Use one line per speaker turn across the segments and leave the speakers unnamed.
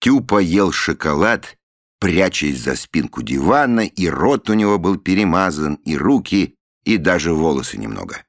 Тюпа ел шоколад, прячась за спинку дивана, и рот у него был перемазан, и руки, и даже волосы немного.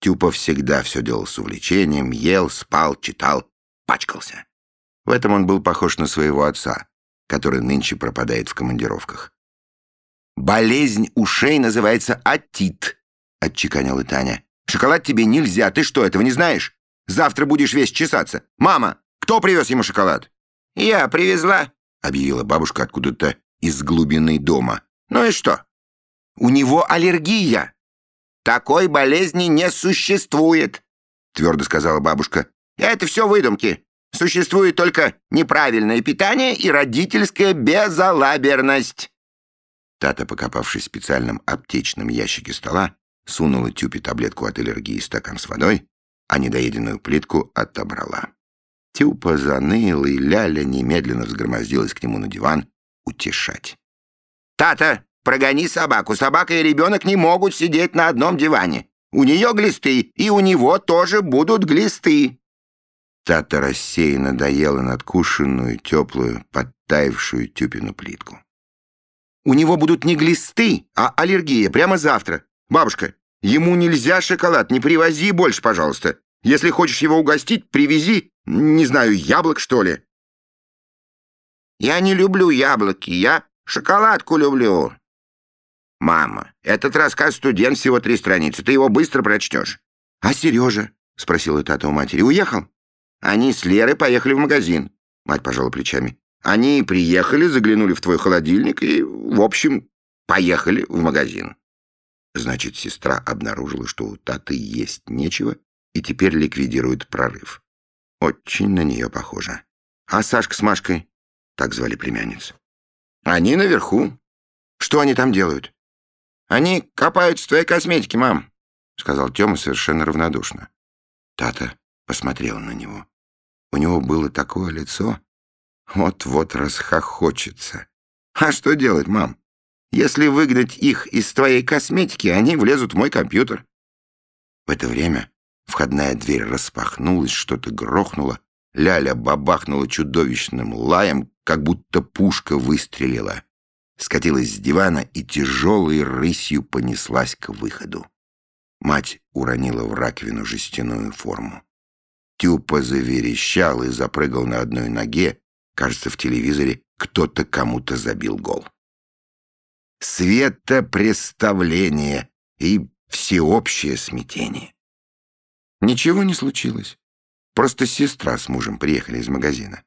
Тюпа всегда все делал с увлечением, ел, спал, читал, пачкался. В этом он был похож на своего отца, который нынче пропадает в командировках. «Болезнь ушей называется атит», — отчеканила Таня. «Шоколад тебе нельзя, ты что, этого не знаешь? Завтра будешь весь чесаться. Мама, кто привез ему шоколад?» «Я привезла», — объявила бабушка откуда-то из глубины дома. «Ну и что?» «У него аллергия». «Такой болезни не существует», — твердо сказала бабушка. «Это все выдумки. Существует только неправильное питание и родительская безалаберность». Тата, покопавшись в специальном аптечном ящике стола, сунула Тюпе таблетку от аллергии и стакан с водой, а недоеденную плитку отобрала. Тюпа заныл, и Ляля немедленно взгромоздилась к нему на диван утешать. «Тата, Прогони собаку. Собака и ребенок не могут сидеть на одном диване. У нее глисты, и у него тоже будут глисты». Тата рассеянно доела надкушенную, теплую, подтаявшую тюпину плитку. «У него будут не глисты, а аллергия прямо завтра. Бабушка, ему нельзя шоколад, не привози больше, пожалуйста. Если хочешь его угостить, привези, не знаю, яблок, что ли». «Я не люблю яблоки, я шоколадку люблю», «Мама, этот рассказ студент всего три страницы. Ты его быстро прочтешь». «А Сережа?» — спросила Тата у матери. «Уехал?» «Они с Лерой поехали в магазин». Мать пожала плечами. «Они приехали, заглянули в твой холодильник и, в общем, поехали в магазин». Значит, сестра обнаружила, что у Таты есть нечего, и теперь ликвидирует прорыв. Очень на нее похоже. А Сашка с Машкой? Так звали племянниц. Они наверху. Что они там делают? Они копаются в твоей косметике, мам», — сказал Тёма совершенно равнодушно. Тата посмотрела на него. У него было такое лицо, вот-вот расхохочется. «А что делать, мам? Если выгнать их из твоей косметики, они влезут в мой компьютер». В это время входная дверь распахнулась, что-то грохнуло, Ляля бабахнула чудовищным лаем, как будто пушка выстрелила скатилась с дивана и тяжелой рысью понеслась к выходу. Мать уронила в раковину жестяную форму. Тюпа заверещал и запрыгал на одной ноге. Кажется, в телевизоре кто-то кому-то забил гол. Светопреставление и всеобщее смятение. Ничего не случилось. Просто сестра с мужем приехали из магазина.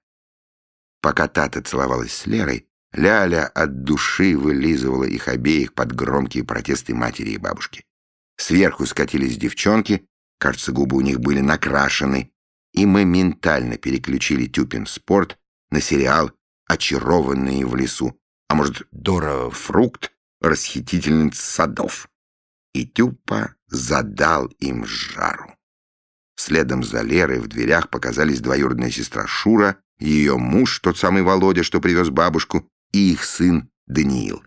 Пока Тата целовалась с Лерой, Ляля от души вылизывала их обеих под громкие протесты матери и бабушки. Сверху скатились девчонки, кажется, губы у них были накрашены, и мы ментально переключили Тюпин спорт на сериал «Очарованные в лесу», а может, Дора Фрукт, расхитительница садов. И Тюпа задал им жару. Следом за Лерой в дверях показались двоюродная сестра Шура, ее муж, тот самый Володя, что привез бабушку, и их сын Даниил.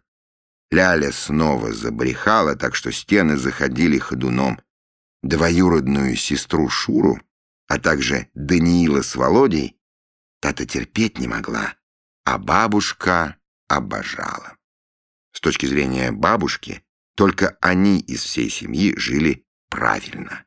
Ляля снова забрехала, так что стены заходили ходуном. Двоюродную сестру Шуру, а также Даниила с Володей, Тата терпеть не могла, а бабушка обожала. С точки зрения бабушки, только они из всей семьи жили правильно.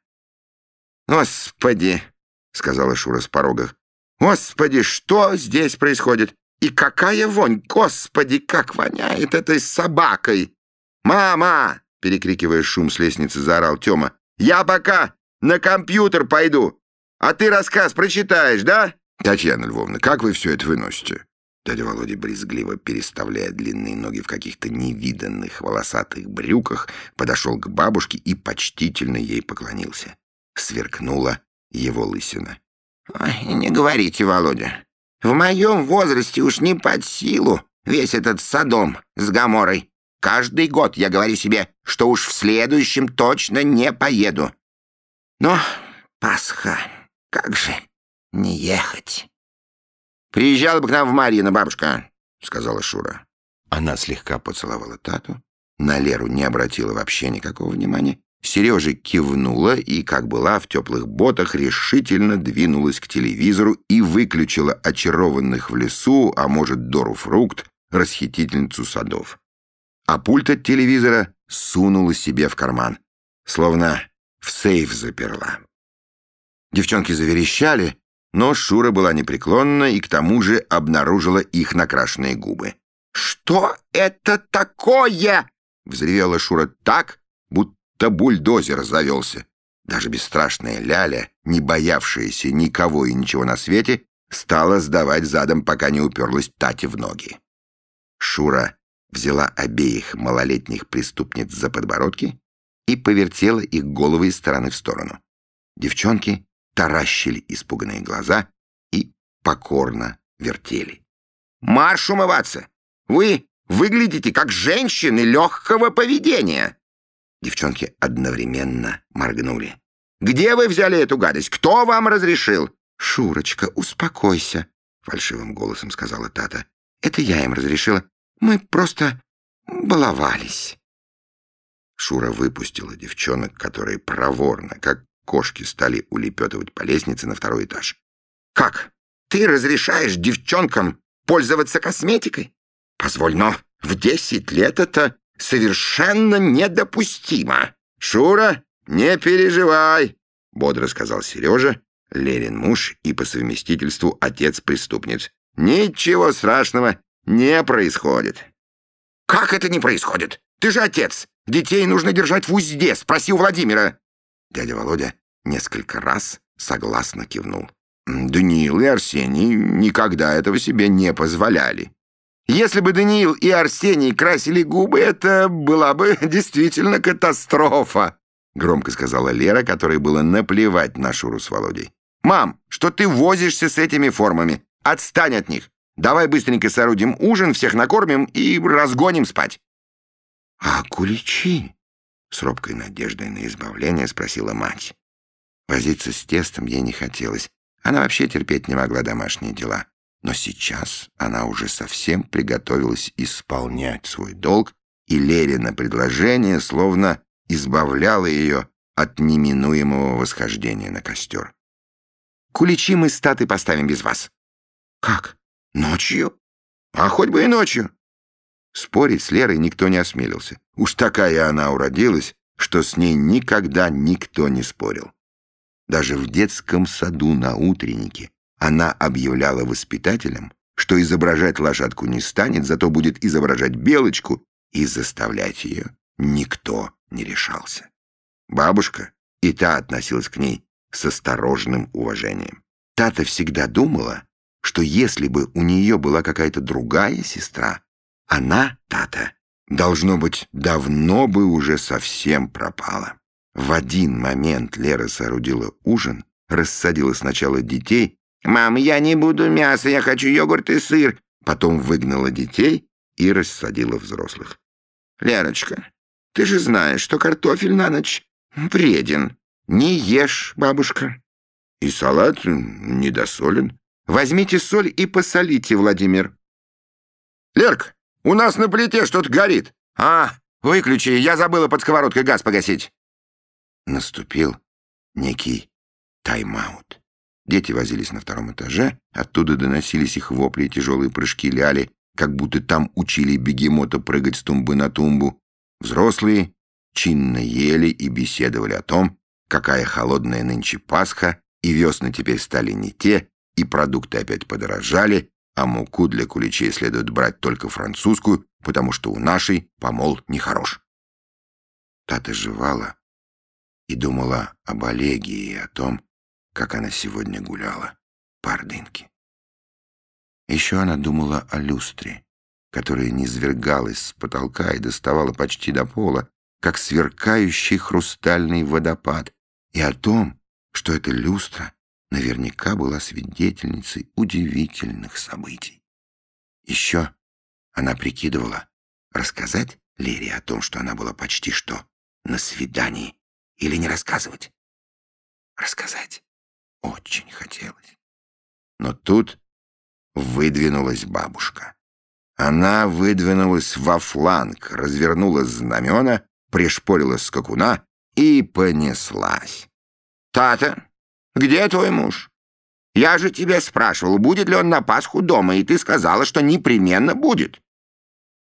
«Господи!» — сказала Шура с порога. «Господи, что здесь происходит? И какая вонь! Господи, как воняет этой собакой! «Мама!» — перекрикивая шум с лестницы, заорал Тёма. «Я пока на компьютер пойду, а ты рассказ прочитаешь, да?» «Татьяна Львовна, как вы все это выносите?» Дядя Володя брезгливо, переставляя длинные ноги в каких-то невиданных волосатых брюках, подошел к бабушке и почтительно ей поклонился. Сверкнула его лысина. «Ой, не говорите, Володя. В моем возрасте уж не под силу весь этот садом с Гаморой. Каждый год я говорю себе, что уж в следующем точно не поеду. Но Пасха, как же не ехать? «Приезжала бы к нам в Марьино, бабушка», — сказала Шура. Она слегка поцеловала Тату, на Леру не обратила вообще никакого внимания Сережа кивнула и, как была в теплых ботах, решительно двинулась к телевизору и выключила очарованных в лесу, а может, Дору Фрукт, расхитительницу садов. А пульт от телевизора сунула себе в карман, словно в сейф заперла. Девчонки заверещали, но Шура была непреклонна и к тому же обнаружила их накрашенные губы. «Что это такое?» — взревела Шура так, будто бульдозер завелся. Даже бесстрашная Ляля, не боявшаяся никого и ничего на свете, стала сдавать задом, пока не уперлась Тате в ноги. Шура взяла обеих малолетних преступниц за подбородки и повертела их головы из стороны в сторону. Девчонки таращили испуганные глаза и покорно вертели. «Марш умываться! Вы выглядите как женщины легкого поведения!» Девчонки одновременно моргнули. «Где вы взяли эту гадость? Кто вам разрешил?» «Шурочка, успокойся», — фальшивым голосом сказала Тата. «Это я им разрешила. Мы просто баловались». Шура выпустила девчонок, которые проворно, как кошки, стали улепетывать по лестнице на второй этаж. «Как? Ты разрешаешь девчонкам пользоваться косметикой? Позволь, но в десять лет это совершенно недопустимо. Шура, не переживай, бодро сказал Сережа, Лерин муж и по совместительству отец преступниц. Ничего страшного не происходит. Как это не происходит? Ты же отец. Детей нужно держать в узде, спроси у Владимира. Дядя Володя несколько раз согласно кивнул. Даниил и Арсений никогда этого себе не позволяли. Если бы Даниил и Арсений красили губы, это была бы действительно катастрофа, громко сказала Лера, которой было наплевать на Шуру с Володей. «Мам, что ты возишься с этими формами? Отстань от них! Давай быстренько соорудим ужин, всех накормим и разгоним спать!» «А куличи?» — с робкой надеждой на избавление спросила мать. Возиться с тестом ей не хотелось. Она вообще терпеть не могла домашние дела. Но сейчас она уже совсем приготовилась исполнять свой долг, и Лерина предложение словно избавляло ее от неминуемого восхождения на костер. «Куличи мы с Татой поставим без вас». «Как? Ночью?» «А хоть бы и ночью». Спорить с Лерой никто не осмелился. Уж такая она уродилась, что с ней никогда никто не спорил. Даже в детском саду на утреннике она объявляла воспитателям, что изображать лошадку не станет, зато будет изображать белочку, и заставлять ее никто не решался. Бабушка и та относилась к ней с осторожным уважением. Тата всегда думала, что если бы у нее была какая-то другая сестра, она, Тата, должно быть, давно бы уже совсем пропала. В один момент Лера соорудила ужин, рассадила сначала детей. «Мам, я не буду мяса, я хочу йогурт и сыр». Потом выгнала детей и рассадила взрослых. «Лерочка, ты же знаешь, что картофель на ночь вреден. Не ешь, бабушка». «И салат недосолен». «Возьмите соль и посолите, Владимир». «Лерк, у нас на плите что-то горит». «А, выключи, я забыла под сковородкой газ погасить». Наступил некий тайм-аут. Дети возились на втором этаже, оттуда доносились их вопли и тяжелые прыжки ляли, как будто там учили бегемота прыгать с тумбы на тумбу. Взрослые чинно ели и беседовали о том, какая холодная нынче Пасха, и весны теперь стали не те, и продукты опять подорожали, а муку для куличей следует брать только французскую, потому что у нашей помол нехорош. Тата жевала, и думала об Олеге и о том, как она сегодня гуляла по Ордынке. Еще она думала о люстре, которая низвергалась с потолка и доставала почти до пола, как сверкающий хрустальный водопад, и о том, что эта люстра наверняка была свидетельницей удивительных событий. Еще она прикидывала, рассказать Лере о том, что она была почти что на свидании или не рассказывать? Рассказать очень хотелось. Но тут выдвинулась бабушка. Она выдвинулась во фланг, развернула знамена, пришпорила скакуна И понеслась. «Тата, где твой муж? Я же тебя спрашивал, будет ли он на Пасху дома, и ты сказала, что непременно будет».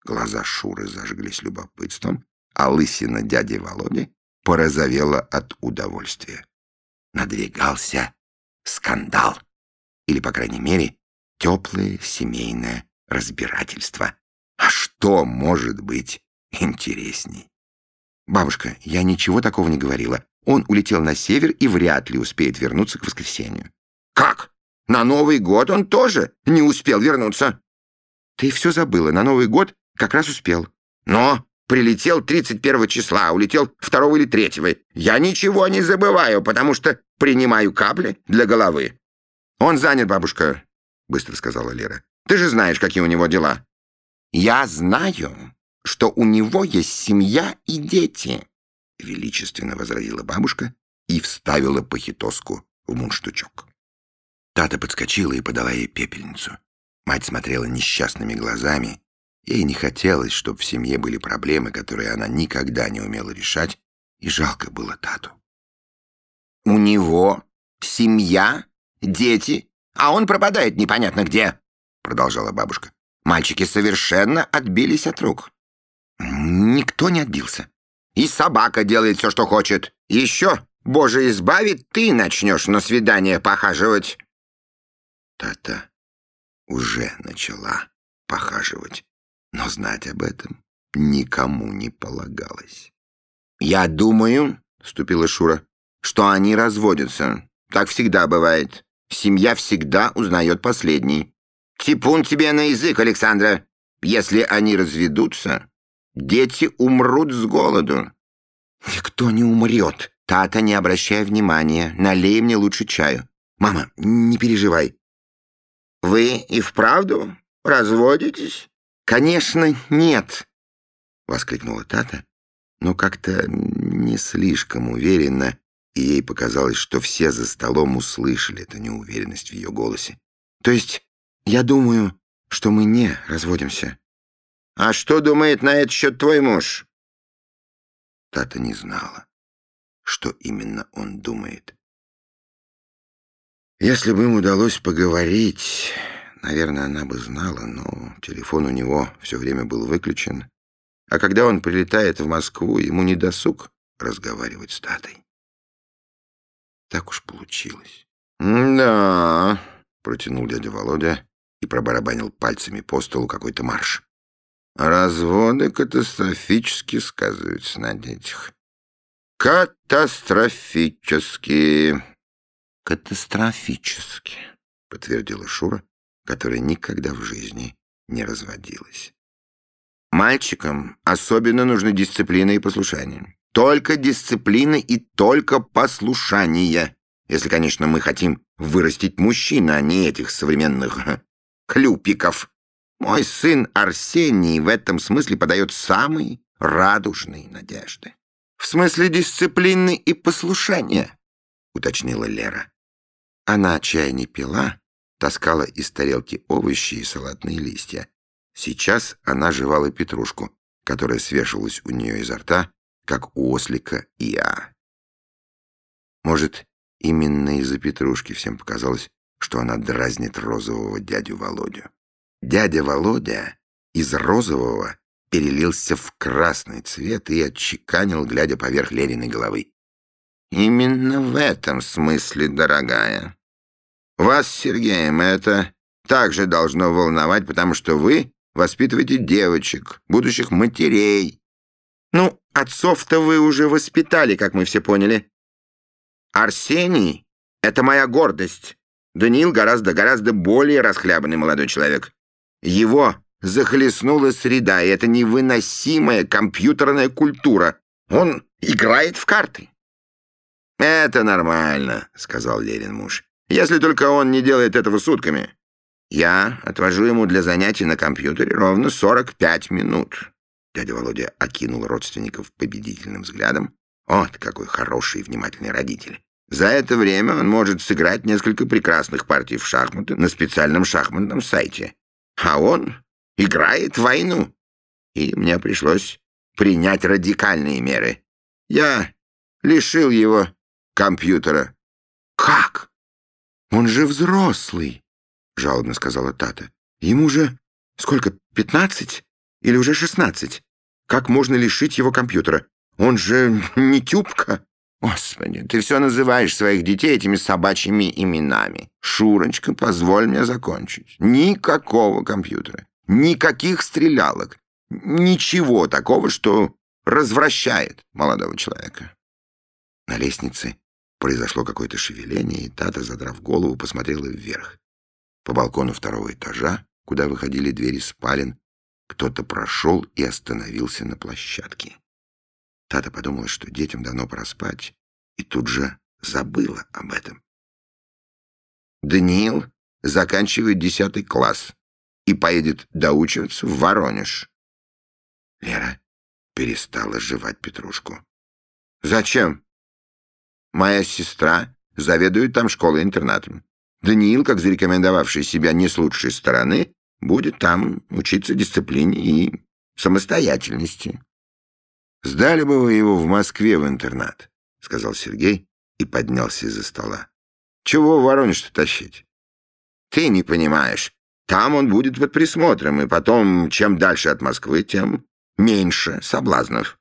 Глаза Шуры зажглись любопытством, а лысина дяди Володи порозовела от удовольствия. Надвигался скандал. Или, по крайней мере, теплое семейное разбирательство. А что может быть интересней? Бабушка, я ничего такого не говорила. Он улетел на север и вряд ли успеет вернуться к воскресенью. Как? На Новый год он тоже не успел вернуться. Ты все забыла. На Новый год как раз успел. Но прилетел 31 числа, улетел 2 или 3. Я ничего не забываю, потому что принимаю капли для головы. Он занят, бабушка, быстро сказала Лера. Ты же знаешь, какие у него дела. Я знаю, что у него есть семья и дети, величественно возразила бабушка и вставила похитоску в мундштучок. Тата подскочила и подала ей пепельницу. Мать смотрела несчастными глазами. Ей не хотелось, чтобы в семье были проблемы, которые она никогда не умела решать, и жалко было Тату. «У него семья, дети, а он пропадает непонятно где», — продолжала бабушка. «Мальчики совершенно отбились от рук». «Никто не отбился. И собака делает все, что хочет. Еще, боже избавит, ты начнешь на свидание похаживать». Тата уже начала похаживать, но знать об этом никому не полагалось. «Я думаю», — вступила Шура, — «что они разводятся. Так всегда бывает. Семья всегда узнает последний. Типун тебе на язык, Александра. Если они разведутся, дети умрут с голоду». «Никто не умрет. Тата, не обращай внимания. Налей мне лучше чаю. Мама, не переживай. Вы и вправду разводитесь? Конечно, нет, воскликнула Тата, но как-то не слишком уверенно, и ей показалось, что все за столом услышали эту неуверенность в ее голосе. То есть, я думаю, что мы не разводимся. А что думает на этот счет твой муж? Тата не знала, что именно он думает. Если бы им удалось поговорить, наверное, она бы знала, но телефон у него все время был выключен. А когда он прилетает в Москву, ему не досуг разговаривать с Татой. Так уж получилось. «Да», — протянул дядя Володя и пробарабанил пальцами по столу какой-то марш. «Разводы катастрофически сказываются на детях». «Катастрофически», «Катастрофически», — подтвердила Шура, которая никогда в жизни не разводилась. «Мальчикам особенно нужны дисциплина и послушание. Только дисциплина и только послушание. Если, конечно, мы хотим вырастить мужчин, а не этих современных хлюпиков. Мой сын Арсений в этом смысле подает самые радужные надежды». «В смысле дисциплины и послушания», — уточнила Лера. Она чай не пила, таскала из тарелки овощи и салатные листья. Сейчас она жевала петрушку, которая свешивалась у нее изо рта, как у ослика Иа. Может, именно из-за петрушки всем показалось, что она дразнит розового дядю Володю. Дядя Володя из розового перелился в красный цвет и отчеканил, глядя поверх Лериной головы. «Именно в этом смысле, дорогая. Вас Сергеем это также должно волновать, потому что вы воспитываете девочек, будущих матерей. Ну, отцов-то вы уже воспитали, как мы все поняли. Арсений — это моя гордость. Даниил гораздо-гораздо более расхлябанный молодой человек. Его захлестнула среда, и это невыносимая компьютерная культура. Он играет в карты. «Это нормально», — сказал Ленин муж если только он не делает этого сутками. Я отвожу ему для занятий на компьютере ровно 45 минут. Дядя Володя окинул родственников победительным взглядом. Вот какой хороший и внимательный родитель. За это время он может сыграть несколько прекрасных партий в шахматы на специальном шахматном сайте. А он играет в войну. И мне пришлось принять радикальные меры. Я лишил его компьютера.
«Как? Он же взрослый!» — жалобно сказала Тата. «Ему же сколько, пятнадцать или уже шестнадцать? Как можно лишить его компьютера? Он же не тюбка!»
Господи, ты все называешь своих детей этими собачьими именами. Шурочка, позволь мне закончить. Никакого компьютера, никаких стрелялок, ничего такого, что развращает молодого человека.
На лестнице произошло какое-то шевеление, и Тата, задрав голову, посмотрела вверх. По балкону второго этажа, куда выходили двери спален, кто-то прошел и остановился на площадке. Тата подумала, что детям давно пора спать, и тут же забыла об этом.
Даниил заканчивает десятый класс и поедет доучиваться в Воронеж.
Лера перестала жевать петрушку.
«Зачем?» «Моя сестра заведует там школой-интернатом. Даниил, как зарекомендовавший себя не с лучшей стороны, будет там учиться дисциплине и самостоятельности».
«Сдали бы вы его в Москве в интернат», — сказал Сергей и поднялся из-за стола.
«Чего в Воронеж-то тащить?» «Ты не понимаешь. Там он будет под присмотром, и потом, чем дальше от Москвы, тем меньше соблазнов.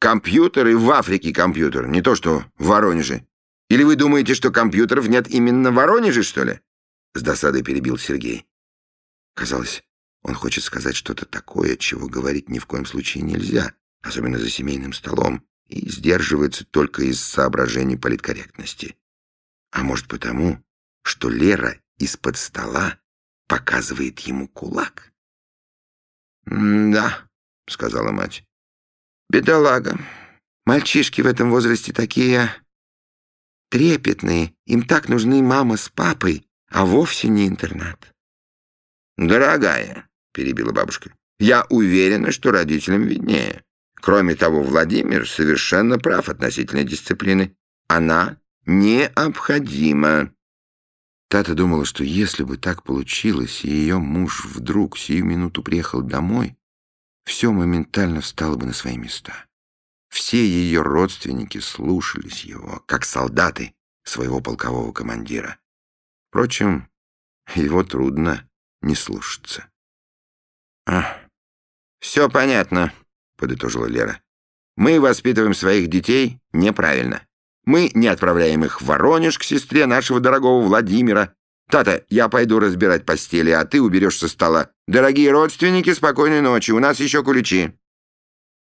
Компьютер и в Африке компьютер, не то что в Воронеже. Или вы думаете, что компьютеров нет именно в Воронеже, что ли?»
С досадой перебил Сергей. Казалось, он хочет сказать что-то такое, чего говорить ни в коем случае нельзя особенно за семейным столом, и сдерживается только из соображений политкорректности. А может потому, что Лера из-под стола показывает ему кулак?
«Да», — сказала мать. «Бедолага. Мальчишки в этом возрасте такие трепетные. Им так нужны мама с папой, а вовсе не интернат». «Дорогая», — перебила бабушка, — «я уверена, что родителям виднее. Кроме того, Владимир совершенно прав относительно дисциплины. Она необходима.
Тата думала, что если бы так получилось, и ее муж вдруг сию минуту приехал домой, все моментально встало бы на свои места. Все ее родственники слушались его, как солдаты своего полкового командира. Впрочем, его трудно не слушаться.
«А, все понятно», подытожила Лера. «Мы воспитываем своих детей неправильно. Мы не отправляем их в Воронеж к сестре нашего дорогого Владимира. Тата, я пойду разбирать постели, а ты уберешь со стола. Дорогие родственники, спокойной ночи, у нас еще куличи».